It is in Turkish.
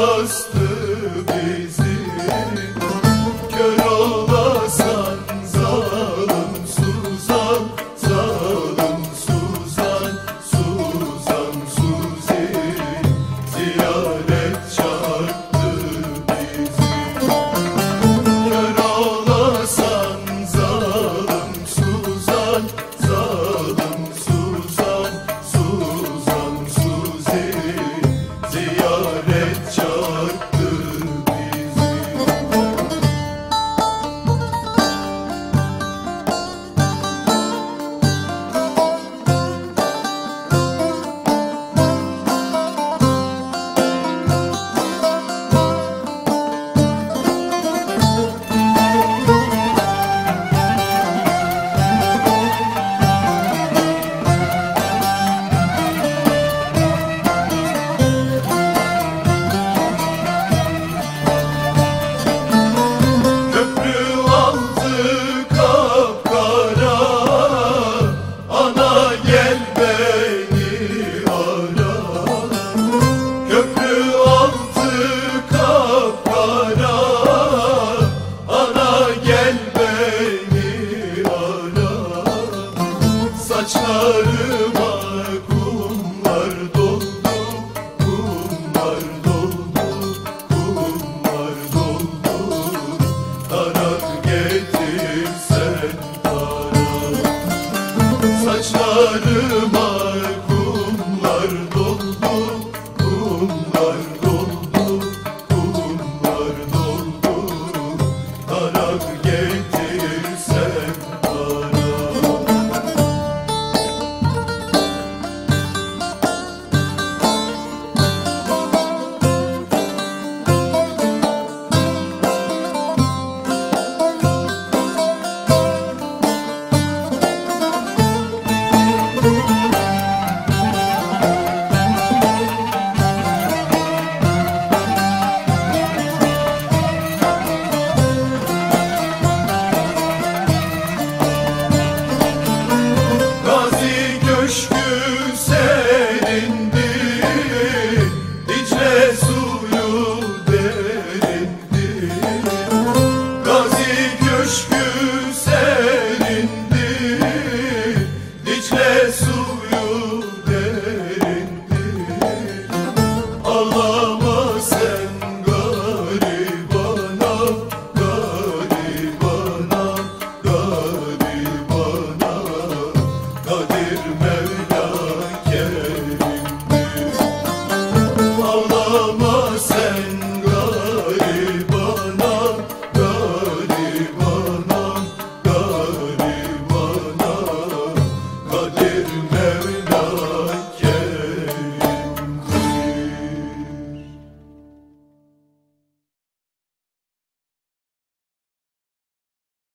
Hasta bağ Christmas.